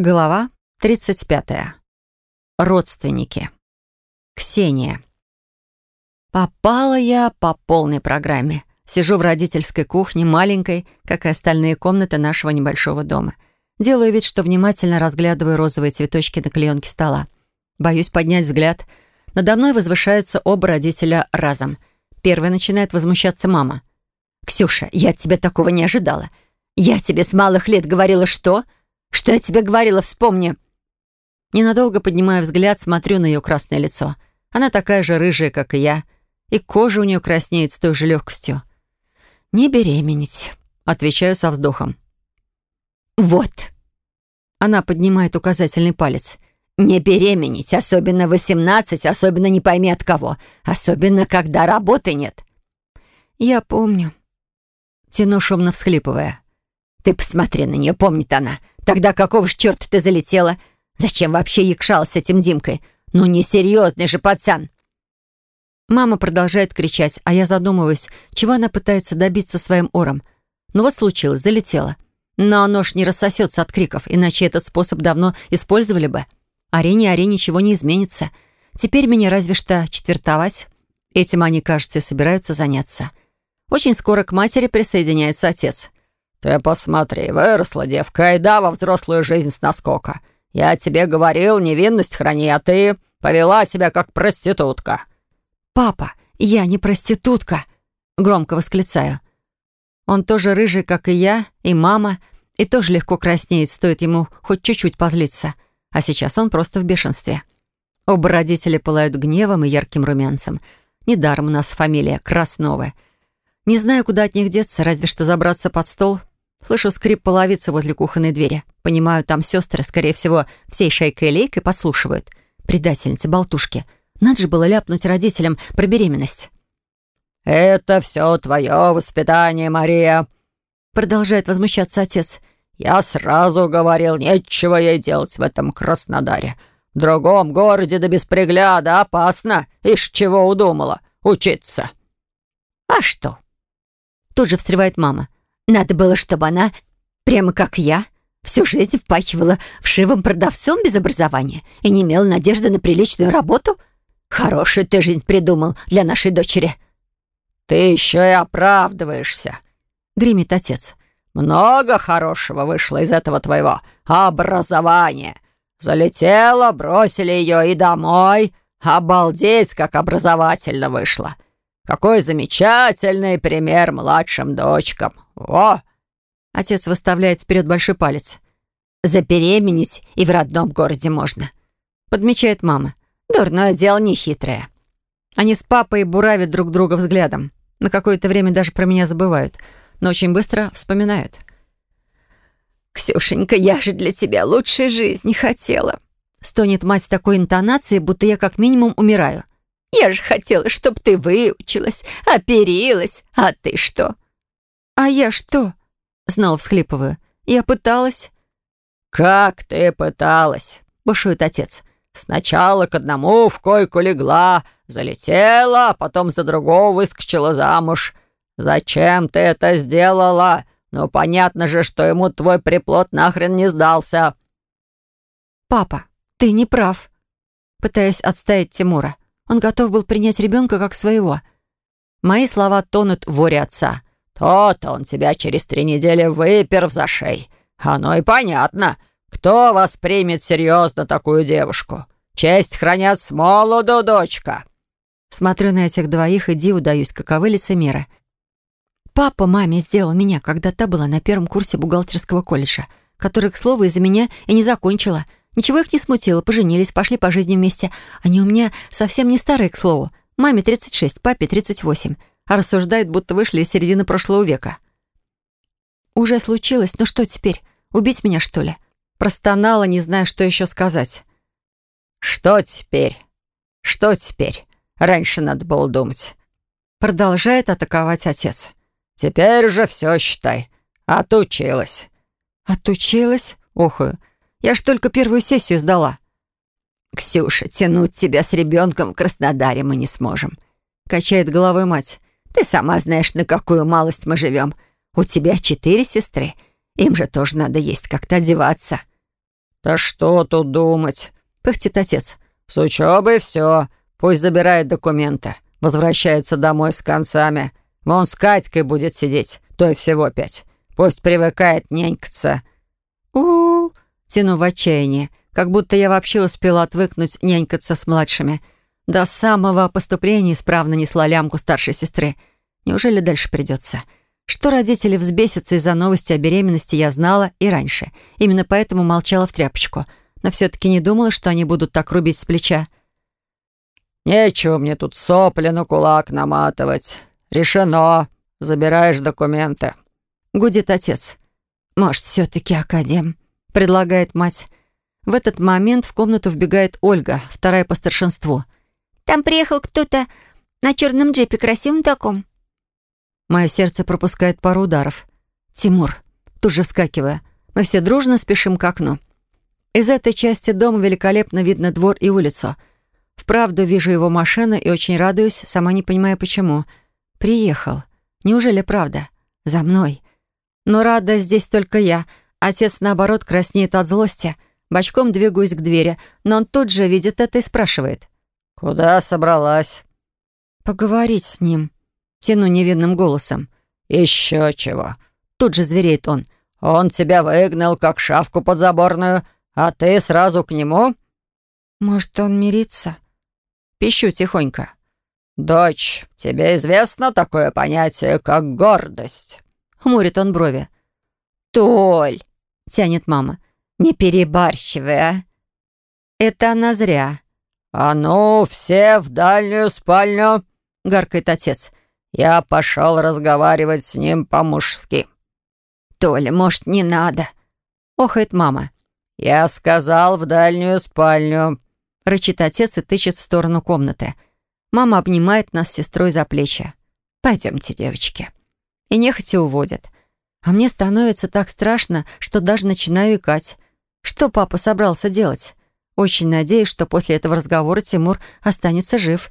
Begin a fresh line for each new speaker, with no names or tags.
Глава 35. Родственники. Ксения. Попала я по полной программе. Сижу в родительской кухне, маленькой, как и остальные комнаты нашего небольшого дома. Делаю вид, что внимательно разглядываю розовые цветочки на клеенке стола. Боюсь поднять взгляд. Надо мной возвышаются оба родителя разом. Первой начинает возмущаться мама. «Ксюша, я от тебя такого не ожидала. Я тебе с малых лет говорила, что...» Что я тебе говорила, вспомни!» Ненадолго поднимая взгляд, смотрю на ее красное лицо. Она такая же рыжая, как и я, и кожа у нее краснеет с той же легкостью. «Не беременеть», — отвечаю со вздохом. «Вот!» Она поднимает указательный палец. «Не беременеть, особенно 18, особенно не пойми от кого, особенно когда работы нет». «Я помню», — тяну шумно всхлипывая. «Ты посмотри на нее, помнит она. Тогда какого ж черта ты залетела? Зачем вообще якшал с этим Димкой? Ну, несерьезный же пацан!» Мама продолжает кричать, а я задумываюсь, чего она пытается добиться своим ором. Ну вот случилось, залетела. Но нож не рассосется от криков, иначе этот способ давно использовали бы. Арене аре ничего не изменится. Теперь меня разве что четвертовать. Этим они, кажется, и собираются заняться. Очень скоро к матери присоединяется отец. «Ты посмотри, выросла девка, и да во взрослую жизнь с наскока. Я тебе говорил, невинность храни, а ты повела себя как проститутка». «Папа, я не проститутка!» — громко восклицаю. Он тоже рыжий, как и я, и мама, и тоже легко краснеет, стоит ему хоть чуть-чуть позлиться. А сейчас он просто в бешенстве. Оба родителя пылают гневом и ярким румянцем. Недаром у нас фамилия Красновая. Не знаю, куда от них деться, разве что забраться под стол Слышу скрип половицы возле кухонной двери. Понимаю, там сестры, скорее всего, всей шейкой и лейкой подслушивают. Предательницы, болтушки. Надо же было ляпнуть родителям про беременность. «Это все твое воспитание, Мария», — продолжает возмущаться отец. «Я сразу говорил, нечего ей делать в этом Краснодаре. В другом городе да без пригляда опасно. Ишь, чего удумала? Учиться». «А что?» Тут же встревает мама. Надо было, чтобы она, прямо как я, всю жизнь впахивала вшивым продавцом без образования и не имела надежды на приличную работу? Хорошую ты жизнь придумал для нашей дочери». «Ты еще и оправдываешься», — гремит отец. «Много хорошего вышло из этого твоего образования. Залетела, бросили ее и домой. Обалдеть, как образовательно вышло. Какой замечательный пример младшим дочкам. О!» Отец выставляет вперед большой палец. «Забеременеть и в родном городе можно», — подмечает мама. «Дурное дело нехитрое». Они с папой буравят друг друга взглядом. На какое-то время даже про меня забывают, но очень быстро вспоминают. «Ксюшенька, я же для тебя лучшей жизни хотела», — стонет мать такой интонацией, будто я как минимум умираю. Я же хотела, чтобы ты выучилась, оперилась. А ты что?» «А я что?» Снова всхлипываю. «Я пыталась». «Как ты пыталась?» — бушует отец. «Сначала к одному в койку легла, залетела, а потом за другого выскочила замуж. Зачем ты это сделала? Ну, понятно же, что ему твой приплод нахрен не сдался». «Папа, ты не прав», — пытаясь отставить Тимура. Он готов был принять ребенка как своего. Мои слова тонут в воре отца. «То-то он тебя через три недели выпер в зашей. Оно и понятно. Кто воспримет серьезно такую девушку? Честь хранят с молоду, дочка». Смотрю на этих двоих и диву даюсь, каковы лицемеры. Папа маме сделал меня, когда та была на первом курсе бухгалтерского колледжа, который, к слову, из-за меня и не закончила — Ничего их не смутило, поженились, пошли по жизни вместе. Они у меня совсем не старые, к слову. Маме 36, папе 38. А рассуждают, будто вышли из середины прошлого века. Уже случилось, ну что теперь? Убить меня, что ли? Простонала, не зная, что еще сказать. «Что теперь? Что теперь? Раньше надо было думать». Продолжает атаковать отец. «Теперь же все считай. Отучилась». «Отучилась?» Охую. Я ж только первую сессию сдала». «Ксюша, тянуть тебя с ребенком в Краснодаре мы не сможем», — качает головой мать. «Ты сама знаешь, на какую малость мы живем. У тебя четыре сестры. Им же тоже надо есть, как-то одеваться».
«Да что тут думать?»
— пыхтит отец.
«С учебой все. Пусть забирает документы. Возвращается домой с концами. Вон с Катькой будет сидеть. То и всего пять. Пусть привыкает нянькаться».
«У-у-у!» — тяну в отчаянии. Как будто я вообще успела отвыкнуть нянькаться с младшими. До самого поступления исправно несла лямку старшей сестры. Неужели дальше придется?» Что родители взбесятся из-за новости о беременности, я знала и раньше. Именно поэтому молчала в тряпочку. Но все-таки не думала, что они будут так рубить с плеча.
«Нечего мне тут сопли на кулак наматывать. Решено. Забираешь документы».
Гудит отец. «Может, все-таки академ?» Предлагает мать. В этот момент в комнату вбегает Ольга, вторая по старшинству.
«Там приехал кто-то на черном джипе, красивом таком.
Мое сердце пропускает пару ударов. «Тимур!» Тут же вскакивая. Мы все дружно спешим к окну. Из этой части дома великолепно видно двор и улицу. Вправду вижу его машину и очень радуюсь, сама не понимая почему. Приехал. Неужели правда? За мной. Но рада здесь только я. Отец, наоборот, краснеет от злости. Бочком двигаюсь к двери, но он тут же видит это и спрашивает.
«Куда собралась?»
«Поговорить с ним», Тяну невинным голосом.
«Еще чего!»
Тут же звереет он.
«Он тебя выгнал, как шавку подзаборную, а ты сразу к нему?»
«Может, он мирится?» Пищу тихонько.
«Дочь, тебе известно такое понятие, как гордость?»
Хмурит он брови.
«Толь!»
— тянет мама.
«Не перебарщивай, а!»
Это она зря.
«А ну, все в дальнюю спальню!»
— гаркает отец.
Я пошел разговаривать с ним по-мужски».
«Толя, может, не надо?» — охает мама.
«Я сказал в дальнюю спальню», —
рычит отец и тычет в сторону комнаты. Мама обнимает нас с сестрой за плечи. «Пойдемте, девочки». И нехотя уводят. А мне становится так страшно, что даже начинаю икать. Что папа собрался делать? Очень надеюсь, что после этого разговора Тимур останется жив.